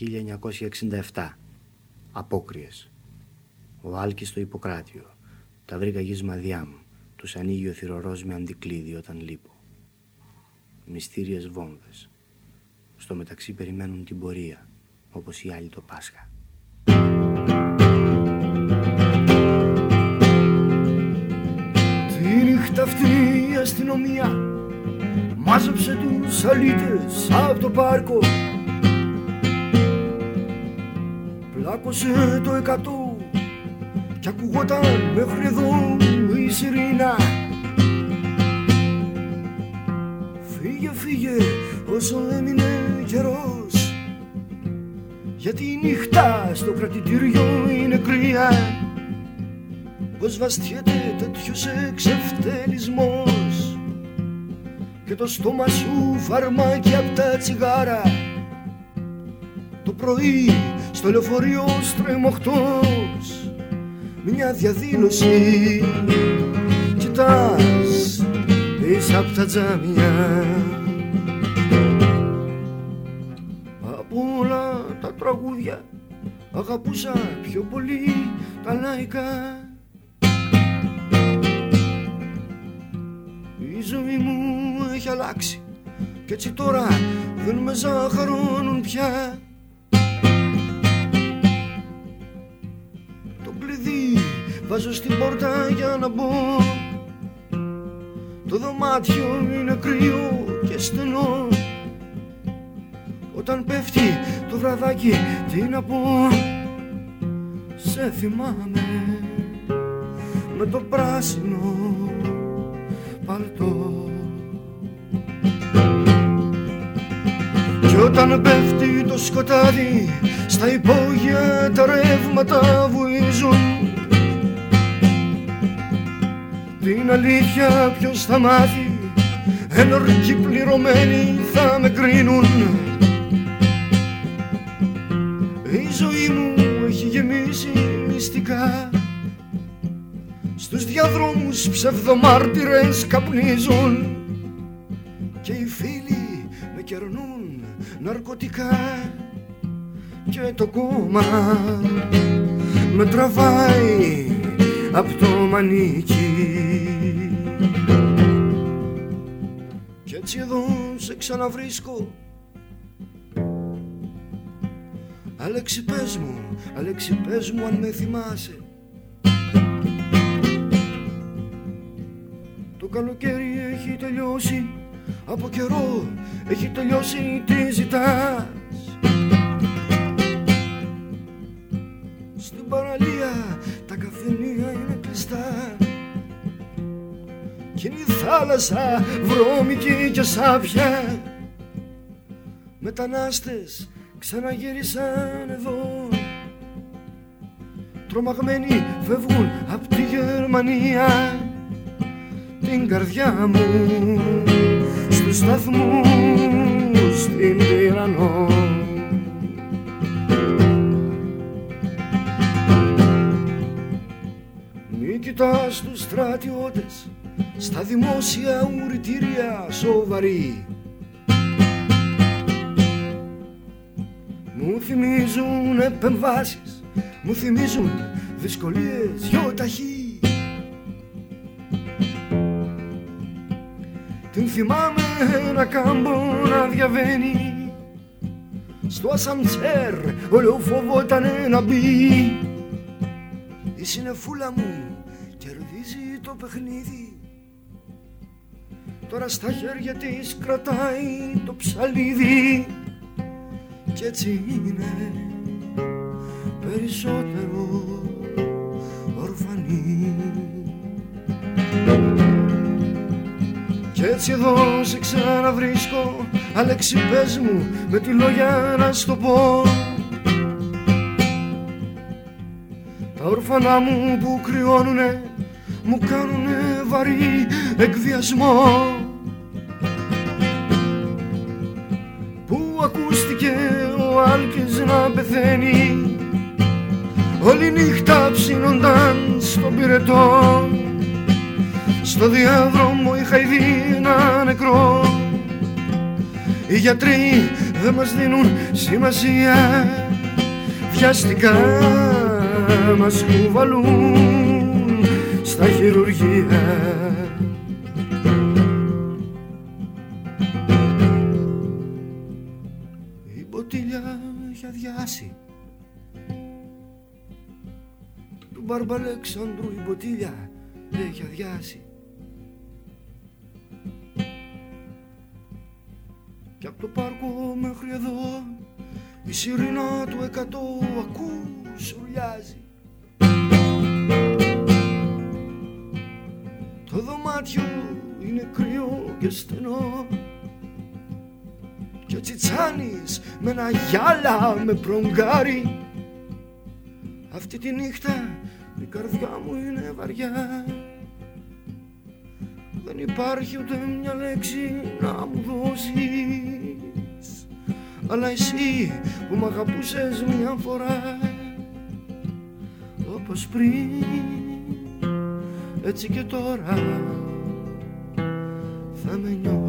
1967 Απόκριες. Ο Άλκης στο Ιπποκράτιο. Τα βρήκα γης μου. Τους ανοίγει ο θυρωρός με αντικλείδι όταν λείπω. Μυστήριες βόμβες. Στο μεταξύ περιμένουν την πορεία Όπως οι άλλοι το Πάσχα. Τη νύχτα αυτή η αστυνομία Μάζεψε τους αλήτες από το πάρκο Πλάκωσε το εκατό Κι ακουγόταν μέχρι εδώ η σιρήνα. Φύγε φύγε όσο έμεινε καιρός Γιατί η νύχτα στο κρατητήριο είναι κρύα. Πως βαστιέται τέτοιος εξευτελισμός Και το στόμα σου φαρμάκι απ' τα τσιγάρα Το πρωί στο λεωφορείο στρεμοχτός μια διαδήλωση κοιτάς πίσω απ' τα τζάμια. Από όλα τα τραγούδια αγαπούσα πιο πολύ τα λαϊκά. Η ζωή μου έχει αλλάξει και έτσι τώρα δεν με ζαχαρώνουν πια Βάζω στην πόρτα για να μπω. Το δωμάτιο είναι κρύο και στενό. Όταν πέφτει το βραδάκι τι να πω. Σε θυμάμαι με το πράσινο παλτό. Κι όταν πέφτει το σκοτάδι στα υπόγεια τα ρεύματα βουίζουν την αλήθεια ποιος θα μάθει Ενορκοί πληρωμένοι θα με κρίνουν. Η ζωή μου έχει γεμίσει μυστικά. Στους διαδρόμους ψευδομάρτυρες καπνίζουν. Και οι φίλοι με κερνούν ναρκωτικά. Και το κόμμα με τραβάει απ' το μανίκι. Κι έτσι εδώ σε ξαναβρίσκω. Αλέξη πες μου, Αλέξη πες μου αν με θυμάσαι. Το καλοκαίρι έχει τελειώσει Από καιρό έχει τελειώσει τι ζητάς είναι κλειστά Κι είναι η θάλασσα βρώμικη και σάπια. Μετανάστες ξαναγύρισαν εδώ. Τρομαγμένοι φεύγουν από τη Γερμανία. Την καρδιά μου στους σταθμούς στην Τυραννό κοιτάς τους στρατιώτες στα δημόσια ουρητήρια σοβαροί Μου θυμίζουν επεμβάσεις, μου θυμίζουν δυσκολίες γιοταχή Την θυμάμαι ένα κάμπο να διαβαίνει. Στο ασαντσέρ όλο φοβόταν να μπει η συνεφούλα μου το παιχνίδι. Τώρα στα χέρια της κρατάει το ψαλίδι. Κι έτσι είναι περισσότερο ορφανή. Κι έτσι εδώ σε ξαναβρίσκω Αλέξη πες μου με τη λόγια να στο πω. Τα ορφανά μου που κρυώνουνε μου κάνουνε βαρύ εκβιασμό. Που ακούστηκε ο Άλκης να πεθαίνει όλη νύχτα ψήνονταν στον πυρετό. Στο διάδρομο είχα ήδη ένα νεκρό. Οι γιατροί δεν μας δίνουν σημασία. Βιαστικά μας κουβαλούν στα χειρουργεία Η μποτήλια έχει αδειάσει. Του Μπαρμπαλέξανδρου η μποτήλια έχει αδειάσει. Και από το πάρκο μέχρι εδώ η σιρήνα του εκατό ακούς Το δωμάτιο είναι κρύο και στενό. Και ο Τσιτσάνης με ένα γυάλα με προγκάρι αυτή τη νύχτα η καρδιά μου είναι βαριά. Δεν υπάρχει ούτε μια λέξη να μου δώσεις. Αλλά εσύ που μ' αγαπούσες μια φορά Όπως πριν. Έτσι και τώρα θα με νιώσεις